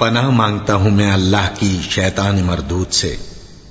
पनाह मांगता हूं मैं अल्लाह की शैतान मरदूत से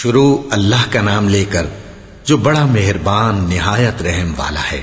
शुरू अल्लाह का नाम लेकर जो बड़ा मेहरबान निहायत रहम वाला है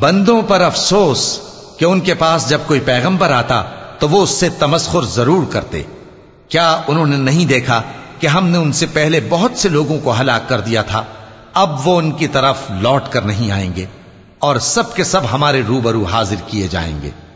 बंदों पर अफसोस कि उनके पास जब कोई पैगंबर आता तो वो उससे तमस्खुर जरूर करते क्या उन्होंने नहीं देखा कि हमने उनसे पहले बहुत से लोगों को हलाक कर दिया था अब वो उनकी तरफ लौट कर नहीं आएंगे और सब के सब हमारे रूबरू हाजिर किए जाएंगे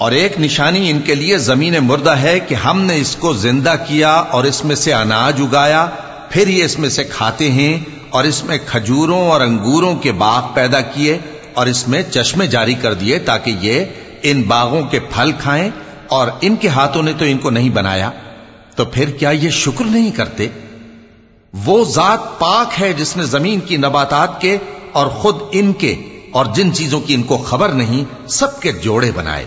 और एक निशानी इनके लिए ज़मीन मुर्दा है कि हमने इसको ज़िंदा किया और इसमें से अनाज उगाया, फिर ये इसमें से खाते हैं और इसमें खजूरों और अंगूरों के बाग पैदा किए और इसमें चश्मे जारी कर दिए ताकि ये इन बागों के फल खाएँ और इनके हाथों ने तो इनको नहीं बनाया। तो फिर क्या ये शुक्र नहीं करते? वो जात पाक है जिसने ज़मीन की नबातात के और खुद इनके और जिन चीज़ों की इनको खबर नहीं, सबके जोड़े बनाए।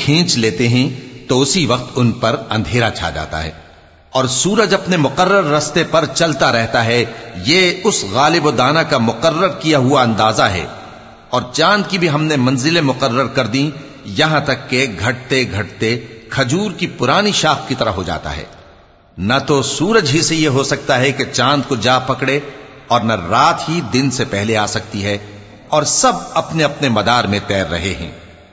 खींच लेते हैं तो उसी वक्त उन पर अंधेरा छा जाता है और सूरज अपने मुकर्र रास्ते पर चलता रहता है ये उस गालिब दाना का मुकर्र किया हुआ अंदाजा है और चांद की भी हमने मंजिलें मुकर्र कर दी यहां तक के घटते घटते खजूर की पुरानी शाख की तरह हो जाता है न तो सूरज ही से यह हो सकता है कि चांद को जा पकड़े और न रात ही दिन से पहले आ सकती है और सब अपने अपने मदार में तैर रहे हैं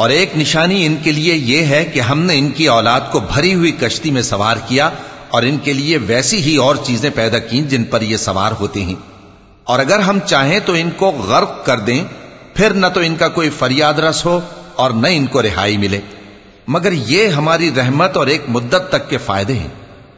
और एक निशानी इनके लिए यह है कि हमने इनकी औलाद को भरी हुई कश्ती में सवार किया और इनके लिए वैसी ही और चीजें पैदा की जिन पर ये सवार होते हैं और अगर हम चाहें तो इनको गर्क कर दें फिर न तो इनका कोई फरियाद रस हो और न इनको रिहाई मिले मगर ये हमारी रहमत और एक मुद्दत तक के फायदे हैं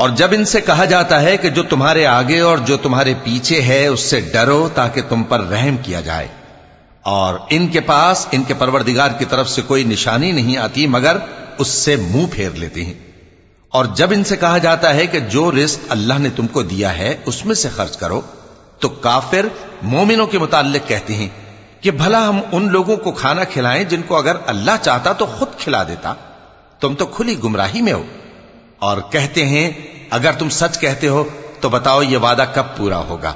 और जब इनसे कहा जाता है कि जो तुम्हारे आगे और जो तुम्हारे पीछे है, उससे डरो ताकि तुम पर रहम किया जाए। और इनके पास, इनके परवरदिगार की तरफ़ से कोई निशानी नहीं आती, मगर उससे मुँह फेर लेते हैं। और जब इनसे कहा जाता है कि जो रिस्क अल्लाह ने तुमको दिया है, उसमें से खर्च करो तो काफिर मोमिनों के मुतालिक कहते हैं कि भला हम उन लोगों को खाना खिलाएँ जिनको अगर अल्लाह चाहता तो खुद खिला देता। तुम तो खुली गुमराही में हो और कहते हैं अगर तुम सच कहते हो तो बताओ ये वादा कब पूरा होगा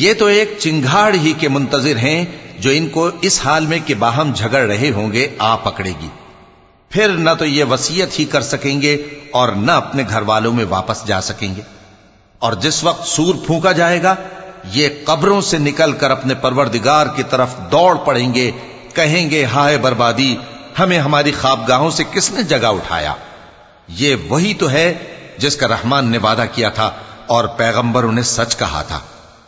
ये तो एक चिंगाड़ ही के मुंतजिर हैं जो इनको इस हाल में कि बाहम झगड़ रहे होंगे आ पकड़ेगी फिर न तो ये वसीयत ही कर सकेंगे और न अपने घर वालों में वापस जा सकेंगे और जिस वक्त सूर फूका जाएगा ये कब्रों से निकलकर अपने परवरदिगार की तरफ दौड़ पड़ेंगे कहेंगे हाय बर्बादी हमें हमारी ख्वाबगाहों से किसने जगह उठाया ये वही तो है जिसका रहमान ने वादा किया था और पैगंबर उन्हें सच कहा था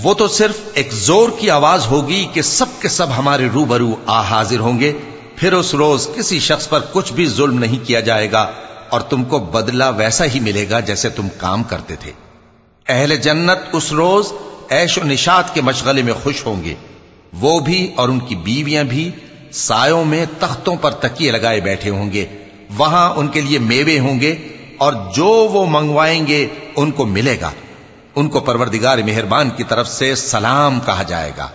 वो तो सिर्फ़ एक ज़ोर की आवाज़ होगी कि सब के सब हमारे रूबरू आ हाजिर होंगे। फिर उस रोज किसी शख्स पर कुछ भी जुल्म नहीं किया जाएगा और तुमको बदला वैसा ही मिलेगा जैसे तुम काम करते थे। अहले जन्नत उस रोज ऐश निशात के मशगले में खुश होंगे। वो भी और उनकी बीवियाँ भी सायों में तख्तों पर तकिए लगाए बैठे होंगे। वहाँ उनके लिए मेवे होंगे और जो वो मंगवाएँगे उनको मिलेगा। उनको परवरदिगार मेहरबान की तरफ़ से सलाम कहा जाएगा।